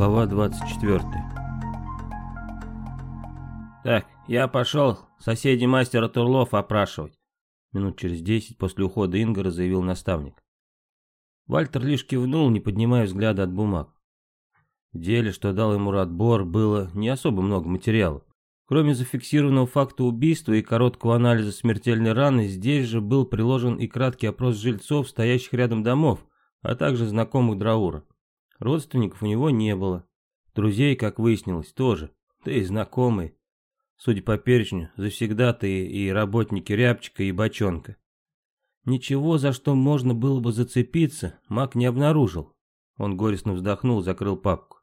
Глава 24 «Так, я пошел соседей мастера Турлов опрашивать», минут через десять после ухода Ингара заявил наставник. Вальтер лишь кивнул, не поднимая взгляда от бумаг. В деле, что дал ему Радбор, было не особо много материала. Кроме зафиксированного факта убийства и короткого анализа смертельной раны, здесь же был приложен и краткий опрос жильцов, стоящих рядом домов, а также знакомых Драура. Родственников у него не было. Друзей, как выяснилось, тоже. Да и знакомые. Судя по перечню, завсегдатые и работники Рябчика и Бочонка. Ничего, за что можно было бы зацепиться, маг не обнаружил. Он горестно вздохнул, закрыл папку.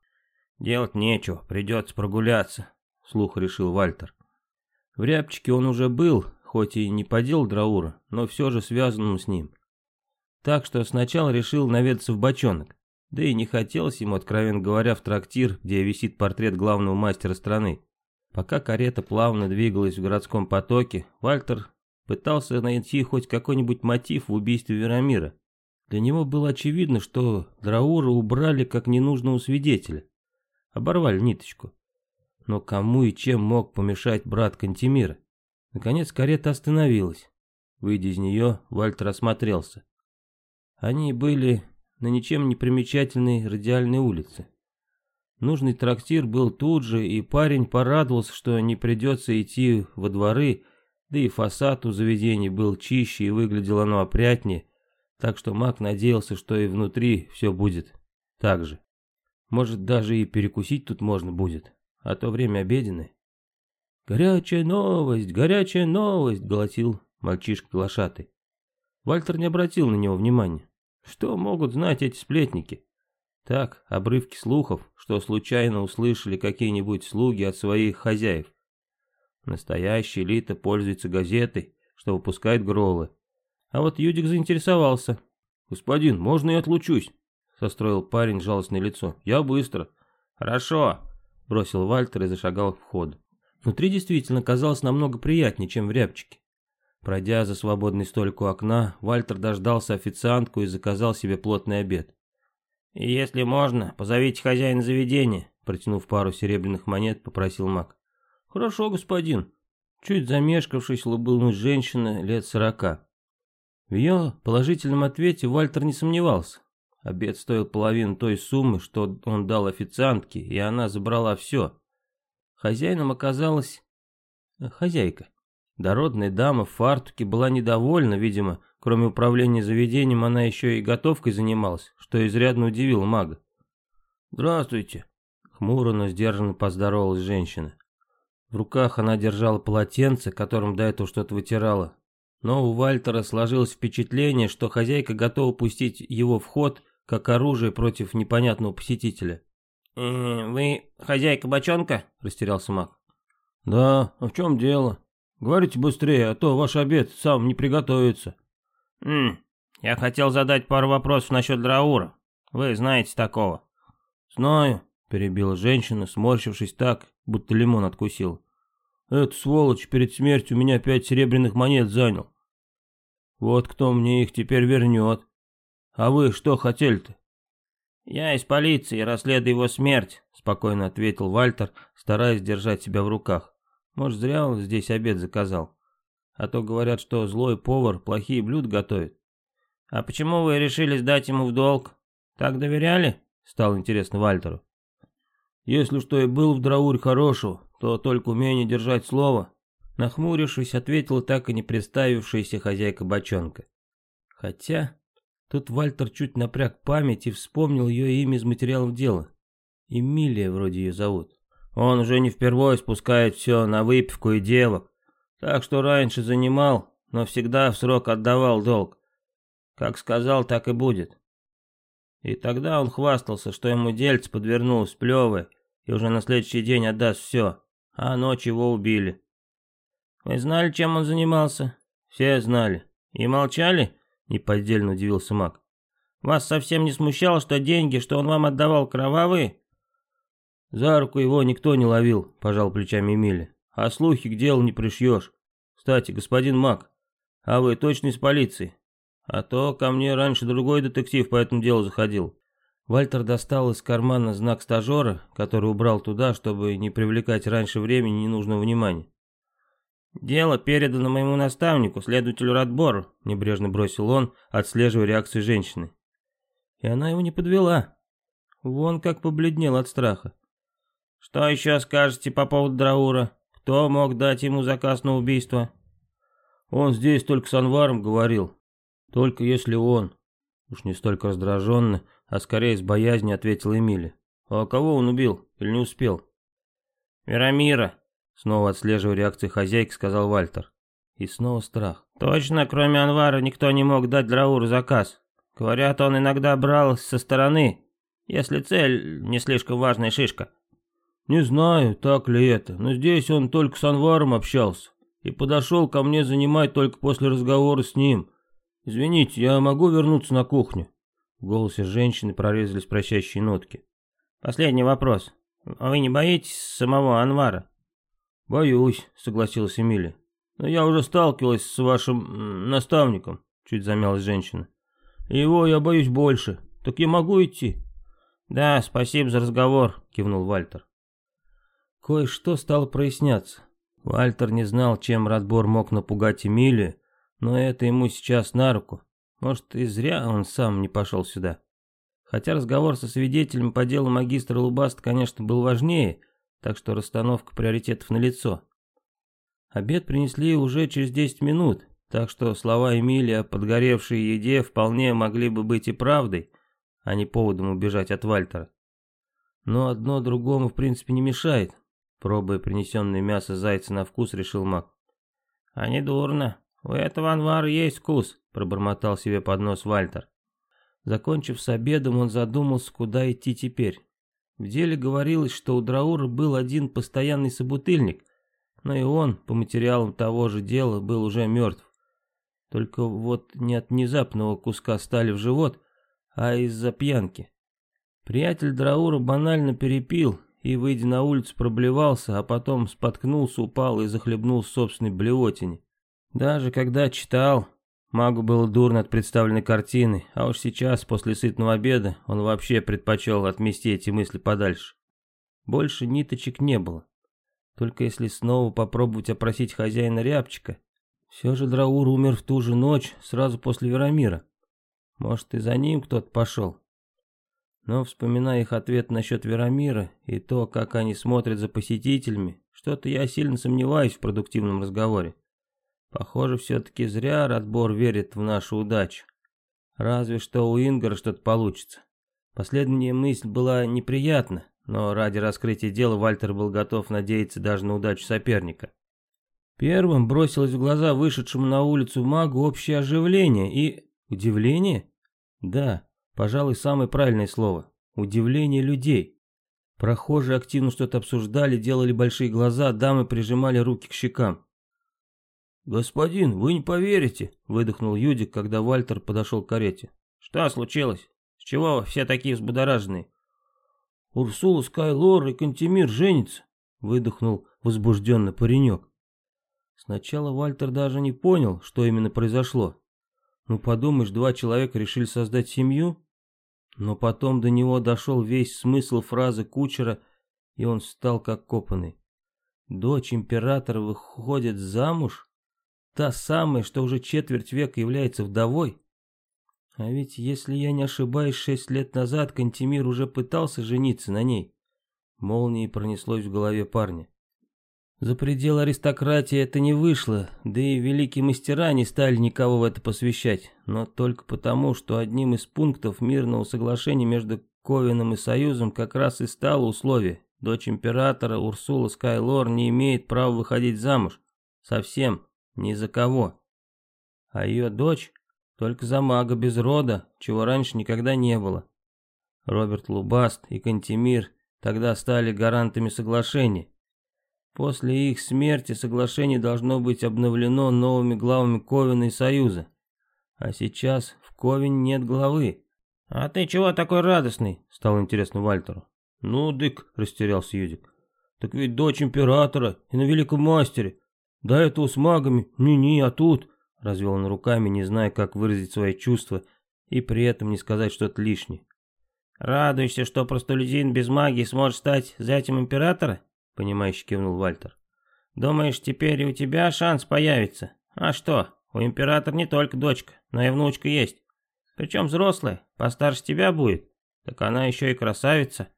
«Делать нечего, придется прогуляться», Слух решил Вальтер. В Рябчике он уже был, хоть и не по делу Драура, но все же связанным с ним. Так что сначала решил наведаться в бочонок. Да и не хотелось ему, откровенно говоря, в трактир, где висит портрет главного мастера страны. Пока карета плавно двигалась в городском потоке, Вальтер пытался найти хоть какой-нибудь мотив в убийстве Верамира. Для него было очевидно, что Драура убрали как ненужного свидетеля. Оборвали ниточку. Но кому и чем мог помешать брат Кантемира? Наконец карета остановилась. Выйдя из нее, Вальтер осмотрелся. Они были на ничем не примечательной радиальной улице. Нужный трактир был тут же, и парень порадовался, что не придется идти во дворы, да и фасад у заведений был чище и выглядело оно опрятнее, так что маг надеялся, что и внутри все будет так же. Может, даже и перекусить тут можно будет а то время обеденное. «Горячая новость, горячая новость!» — голосил мальчишка глашатый. Вальтер не обратил на него внимания. Что могут знать эти сплетники? Так, обрывки слухов, что случайно услышали какие-нибудь слуги от своих хозяев. Настоящая элита пользуется газетой, что выпускает гролы. А вот Юдик заинтересовался. «Господин, можно я отлучусь?» — состроил парень жалостное лицо. «Я быстро». «Хорошо», бросил Вальтер и зашагал в вход. Внутри действительно казалось намного приятнее, чем в рябчике. Пройдя за свободный столик у окна, Вальтер дождался официантку и заказал себе плотный обед. «И если можно, позовите хозяина заведения», протянув пару серебряных монет, попросил маг. «Хорошо, господин». Чуть замешкавшись, улыбнулась женщина лет сорока. В ее положительном ответе Вальтер не сомневался. Обед стоил половину той суммы, что он дал официантке, и она забрала все. Хозяином оказалась э, хозяйка. Дородная дама в фартуке была недовольна, видимо, кроме управления заведением, она еще и готовкой занималась, что изрядно удивило мага. «Здравствуйте», — хмуро, но сдержанно поздоровалась женщина. В руках она держала полотенце, которым до этого что-то вытирала. Но у Вальтера сложилось впечатление, что хозяйка готова пустить его в ход как оружие против непонятного посетителя. «Э, «Вы хозяйка бочонка?» – растерялся маг. «Да, а в чем дело? Говорите быстрее, а то ваш обед сам не приготовится». «М я хотел задать пару вопросов насчет Драура. Вы знаете такого?» «Знаю», – перебила женщина, сморщившись так, будто лимон откусил. «Эта сволочь перед смертью у меня пять серебряных монет занял. Вот кто мне их теперь вернет. «А вы что хотели-то?» «Я из полиции, расследую его смерть», — спокойно ответил Вальтер, стараясь держать себя в руках. «Может, зря он здесь обед заказал. А то говорят, что злой повар плохие блюда готовит». «А почему вы решили сдать ему в долг? Так доверяли?» — стало интересно Вальтеру. «Если что и был в Драуре хорошего, то только умение держать слово», — нахмурившись, ответила так и не представившаяся хозяйка бочонка. «Хотя...» Тут Вальтер чуть напряг память и вспомнил ее имя из материалов дела. Эмилия вроде ее зовут. Он уже не впервой спускает все на выпивку и девок. Так что раньше занимал, но всегда в срок отдавал долг. Как сказал, так и будет. И тогда он хвастался, что ему дельце подвернулось плевое, и уже на следующий день отдаст все, а ночью его убили. Вы знали, чем он занимался? Все знали. И молчали? Неподдельно удивился маг. Вас совсем не смущало, что деньги, что он вам отдавал, кровавые? За руку его никто не ловил, пожал плечами Эмили. А слухи к делу не пришьешь. Кстати, господин маг, а вы точно из полиции? А то ко мне раньше другой детектив по этому делу заходил. Вальтер достал из кармана знак стажера, который убрал туда, чтобы не привлекать раньше времени ненужного внимания. «Дело передано моему наставнику, следователю Радбору», — небрежно бросил он, отслеживая реакцию женщины. И она его не подвела. Вон как побледнел от страха. «Что еще скажете по поводу Драура? Кто мог дать ему заказ на убийство?» «Он здесь только с Анваром говорил. Только если он...» Уж не столько раздраженно, а скорее с боязнью ответил Эмили. «А кого он убил? Или не успел?» «Верамира», снова отслеживая реакцию хозяйки, сказал Вальтер. И снова страх. «Точно, кроме Анвара, никто не мог дать Драуру заказ. Говорят, он иногда брал со стороны, если цель не слишком важная шишка». «Не знаю, так ли это, но здесь он только с Анваром общался и подошел ко мне занимать только после разговора с ним. Извините, я могу вернуться на кухню?» В голосе женщины прорезались прощающие нотки. «Последний вопрос. А вы не боитесь самого Анвара?» «Боюсь», — согласилась Эмилия. «Но я уже сталкивалась с вашим наставником», — чуть замялась женщина. «Его я боюсь больше. Так я могу идти?» «Да, спасибо за разговор», — кивнул Вальтер. Кое-что стало проясняться. Вальтер не знал, чем Радбор мог напугать Эмилию, но это ему сейчас на руку. Может, и зря он сам не пошел сюда. Хотя разговор со свидетелем по делу магистра Лубаст, конечно, был важнее, так что расстановка приоритетов налицо. Обед принесли уже через 10 минут, так что слова Эмилия о подгоревшей еде вполне могли бы быть и правдой, а не поводом убежать от Вальтера. Но одно другому в принципе не мешает. Пробуя принесенное мясо зайца на вкус, решил маг. «А не дурно. У этого Анвара есть вкус», — пробормотал себе под нос Вальтер. Закончив с обедом, он задумался, куда идти теперь. В деле говорилось, что у Драура был один постоянный собутыльник, но и он, по материалам того же дела, был уже мертв. Только вот не от внезапного куска стали в живот, а из-за пьянки. Приятель Драура банально перепил и, выйдя на улицу, проблевался, а потом споткнулся, упал и захлебнулся собственной блевотине. Даже когда читал, магу было дурно от представленной картины, а уж сейчас, после сытного обеда, он вообще предпочел отмести эти мысли подальше. Больше ниточек не было. Только если снова попробовать опросить хозяина рябчика. Все же Драур умер в ту же ночь, сразу после Верамира. Может, и за ним кто-то пошел. Но, вспоминая их ответ насчет Верамира и то, как они смотрят за посетителями, что-то я сильно сомневаюсь в продуктивном разговоре. Похоже, все-таки зря Радбор верит в нашу удачу. Разве что у Ингара что-то получится. Последняя мысль была неприятна, но ради раскрытия дела Вальтер был готов надеяться даже на удачу соперника. Первым бросилось в глаза вышедшему на улицу магу общее оживление и... Удивление? Да, пожалуй, самое правильное слово. Удивление людей. Прохожие активно что-то обсуждали, делали большие глаза, дамы прижимали руки к щекам. «Господин, вы не поверите», — выдохнул Юдик, когда Вальтер подошел к карете. «Что случилось? С чего все такие взбудораженные?» «Урсула Скайлор и Кантемир женятся», — выдохнул возбужденно паренек. Сначала Вальтер даже не понял, что именно произошло. Ну подумаешь, два человека решили создать семью? Но потом до него дошел весь смысл фразы кучера, и он стал как копанный. Дочь императора выходит замуж? Та самая, что уже четверть века является вдовой. А ведь, если я не ошибаюсь, шесть лет назад Кантемир уже пытался жениться на ней. Молнией пронеслось в голове парня. За пределы аристократии это не вышло, да и великие мастера не стали никого в это посвящать, но только потому, что одним из пунктов мирного соглашения между Ковином и Союзом как раз и стало условие. Дочь императора Урсула Скайлор не имеет права выходить замуж. Совсем. Ни за кого. А ее дочь только за мага без рода, чего раньше никогда не было. Роберт Лубаст и Кантемир тогда стали гарантами соглашения. После их смерти соглашение должно быть обновлено новыми главами Ковина и Союза. А сейчас в Ковине нет главы. «А ты чего такой радостный?» — стало интересно Вальтеру. «Ну, дык», — растерялся Юдик. «Так ведь дочь императора и на великом мастере. До этого с магами, ни-ни, а тут...» Развел он руками, не зная, как выразить свои чувства, и при этом не сказать что-то лишнее. «Радуешься, что простолюдин без магии сможет стать зятем императора?» Понимающе кивнул Вальтер. «Думаешь, теперь и у тебя шанс появится? А что, у императора не только дочка, но и внучка есть. Причем взрослая, постарше тебя будет. Так она еще и красавица».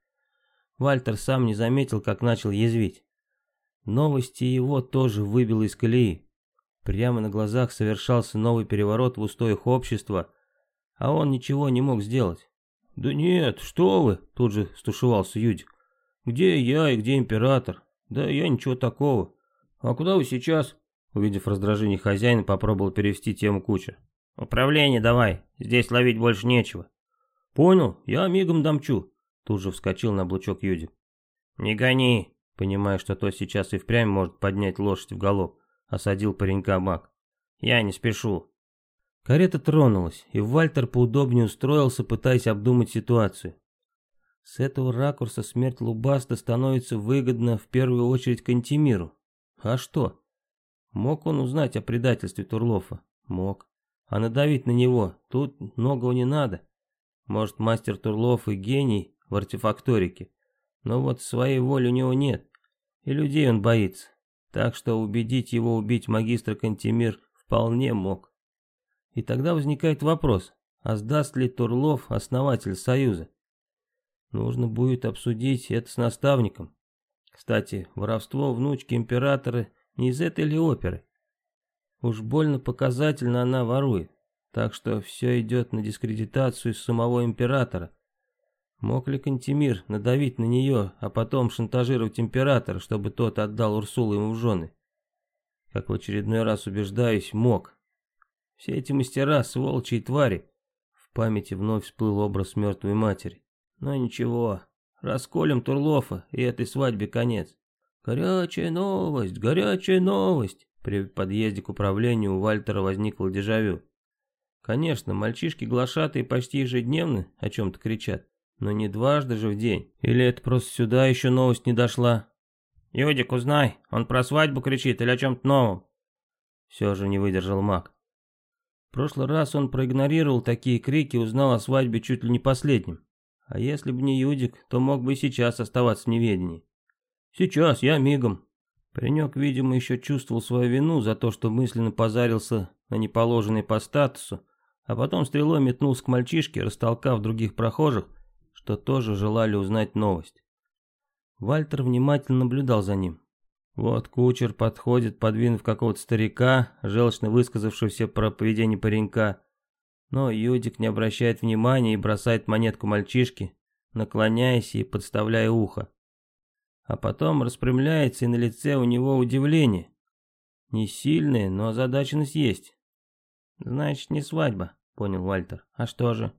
Вальтер сам не заметил, как начал язвить. Новости его тоже выбило из колеи. Прямо на глазах совершался новый переворот в устоях общества, а он ничего не мог сделать. «Да нет, что вы!» — тут же стушевался Юдик. «Где я и где император? Да я ничего такого. А куда вы сейчас?» Увидев раздражение хозяина, попробовал перевести тему кучер. «Управление давай, здесь ловить больше нечего». «Понял, я мигом домчу», — тут же вскочил на облучок Юдик. «Не гони», понимая, что тот сейчас и впрямь может поднять лошадь в галоп, осадил паренька маг. «Я не спешу». Карета тронулась, и Вальтер поудобнее устроился, пытаясь обдумать ситуацию. С этого ракурса смерть Лубаста становится выгодна в первую очередь Кантемиру. А что? Мог он узнать о предательстве Турлофа? Мог. А надавить на него тут многого не надо. Может, мастер Турлов и гений в артефакторике. Но вот своей воли у него нет. И людей он боится. Так что убедить его убить магистра Кантемир вполне мог. И тогда возникает вопрос, а сдаст ли Турлов основатель Союза? Нужно будет обсудить это с наставником. Кстати, воровство внучки императора не из этой ли оперы? Уж больно показательно она ворует, так что все идет на дискредитацию самого императора. Мог ли Кантемир надавить на нее, а потом шантажировать императора, чтобы тот отдал Урсулу ему в жены? Как в очередной раз убеждаюсь, мог. Все эти мастера, сволочи и твари. В памяти вновь всплыл образ мертвой матери. Но ничего, расколем Турлофа, и этой свадьбе конец. Горячая новость, горячая новость. При подъезде к управлению у Вальтера возникло дежавю. Конечно, мальчишки-глашатые почти ежедневно о чем-то кричат, но не дважды же в день. Или это просто сюда еще новость не дошла? «Юдик, узнай, он про свадьбу кричит или о чем-то новом?» Все же не выдержал маг. В прошлый раз он проигнорировал такие крики и узнал о свадьбе чуть ли не последним. А если бы не Юдик, то мог бы и сейчас оставаться в неведении. Сейчас, я мигом. Паренек, видимо, еще чувствовал свою вину за то, что мысленно позарился на неположенный по статусу, а потом стрелой метнулся к мальчишке, растолкав других прохожих, что тоже желали узнать новость. Вальтер внимательно наблюдал за ним. Вот кучер подходит, подвинув какого-то старика, желчно высказавшегося про поведение паренька, но Юдик не обращает внимания и бросает монетку мальчишке, наклоняясь и подставляя ухо. А потом распрямляется, и на лице у него удивление. Не сильное, но озадаченность есть. «Значит, не свадьба», — понял Вальтер. «А что же?»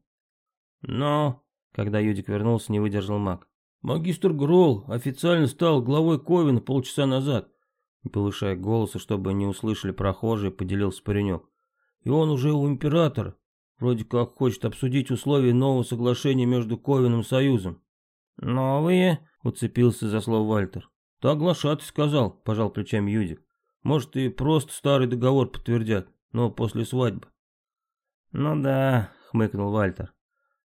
«Но...» — когда Юдик вернулся, не выдержал маг. «Магистр Гролл официально стал главой Ковина полчаса назад», — повышая голоса, чтобы не услышали прохожие, поделился паренек. «И он уже у императора. Вроде как хочет обсудить условия нового соглашения между Ковином и Союзом. «Новые?» — уцепился за слово Вальтер. «Так глашатый сказал», — пожал плечами Юдик. «Может, и просто старый договор подтвердят, но после свадьбы». «Ну да», — хмыкнул Вальтер.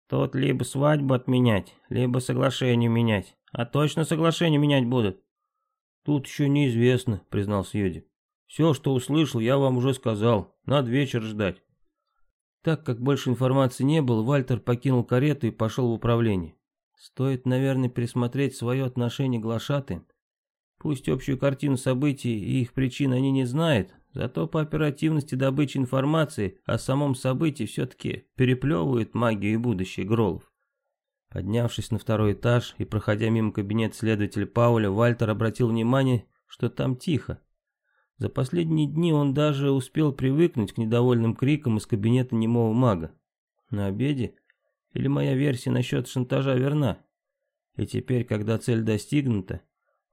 «Тут либо свадьбу отменять, либо соглашение менять. А точно соглашение менять будут?» «Тут еще неизвестно», — признался Юдик. «Все, что услышал, я вам уже сказал. Надо вечер ждать». Так как больше информации не было, Вальтер покинул карету и пошел в управление. Стоит, наверное, пересмотреть свое отношение к глашатым. Пусть общую картину событий и их причин они не знают, зато по оперативности добычи информации о самом событии все-таки переплевывают магию и будущее Гролов. Поднявшись на второй этаж и проходя мимо кабинета следователя Пауля, Вальтер обратил внимание, что там тихо. За последние дни он даже успел привыкнуть к недовольным крикам из кабинета немого мага. На обеде? Или моя версия насчет шантажа верна? И теперь, когда цель достигнута,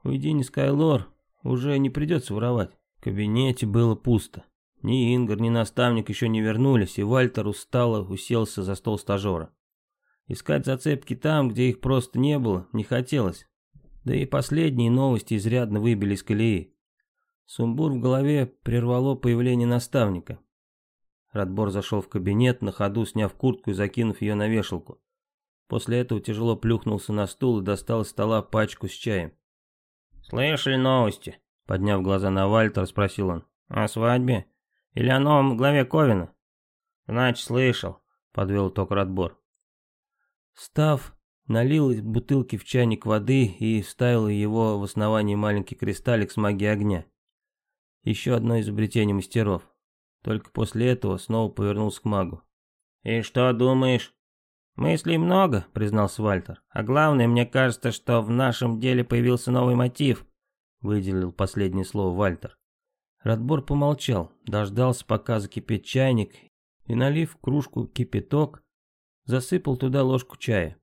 уйди Скайлор уже не придется воровать. В кабинете было пусто. Ни Ингар, ни наставник еще не вернулись, и Вальтер устало уселся за стол стажера. Искать зацепки там, где их просто не было, не хотелось. Да и последние новости изрядно выбили из колеи. Сумбур в голове прервало появление наставника. Радбор зашел в кабинет, на ходу сняв куртку и закинув ее на вешалку. После этого тяжело плюхнулся на стул и достал из стола пачку с чаем. «Слышали новости?» Подняв глаза на Вальтера, спросил он. «О свадьбе? Или о новом главе Ковина?» «Значит, слышал», — подвел итог Радбор. Став, налил из бутылки в чайник воды и вставил его в основание маленький кристаллик с магией огня. Еще одно изобретение мастеров. Только после этого снова повернулся к магу. «И что думаешь?» «Мыслей много», — признался Вальтер. «А главное, мне кажется, что в нашем деле появился новый мотив», — выделил последнее слово Вальтер. Радбор помолчал, дождался, пока закипит чайник, и, налив кружку кипяток, засыпал туда ложку чая.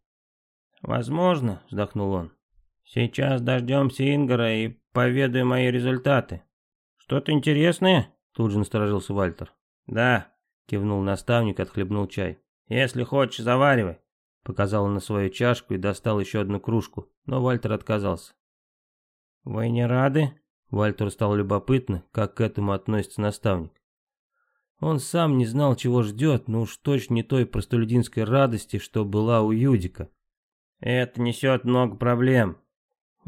«Возможно», — вздохнул он. «Сейчас дождемся Ингара и поведаем мои результаты». «Что-то интересное?» — тут же насторожился Вальтер. «Да», — кивнул наставник, отхлебнул чай. «Если хочешь, заваривай», — показал он на свою чашку и достал еще одну кружку, но Вальтер отказался. «Вы не рады?» Вальтеру стало любопытно, как к этому относится наставник. Он сам не знал, чего ждет, но уж точно не той простолюдинской радости, что была у Юдика. Это несет много проблем.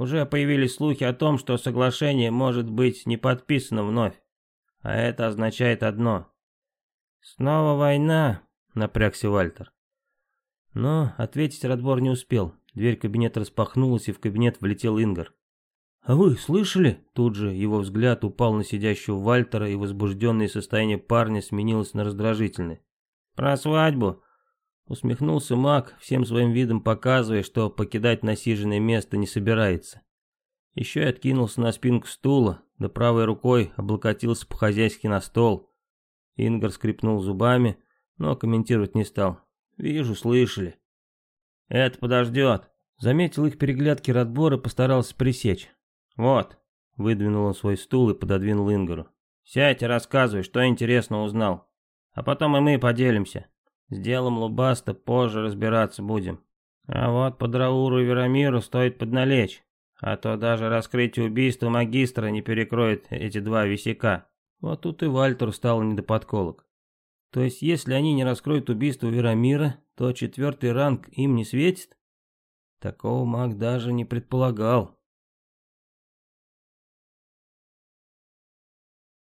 Уже появились слухи о том, что соглашение может быть не подписано вновь. А это означает одно. Снова война, напрягся Вальтер. Но ответить Радбор не успел. Дверь кабинета распахнулась, и в кабинет влетел Ингар. «А вы слышали?» Тут же его взгляд упал на сидящего Вальтера, и возбужденное состояние парня сменилось на раздражительное. «Про свадьбу?» Усмехнулся маг, всем своим видом показывая, что покидать насиженное место не собирается. Еще и откинулся на спинку стула, да правой рукой облокотился по-хозяйски на стол. Ингар скрипнул зубами, но комментировать не стал. «Вижу, слышали». «Это подождет», — заметил их переглядки Радбор и постарался пресечь. «Вот», — выдвинул он свой стул и пододвинул Ингару. «Сядь и рассказывай, что интересно узнал. А потом и мы поделимся. С делом Лубаста позже разбираться будем. А вот по Драуру и Верамиру стоит подналечь, а то даже раскрытие убийства магистра не перекроет эти два висяка». Вот тут и Вальтер стал не до подколок. То есть, если они не раскроют убийство Верамира, то четвертый ранг им не светит? Такого маг даже не предполагал.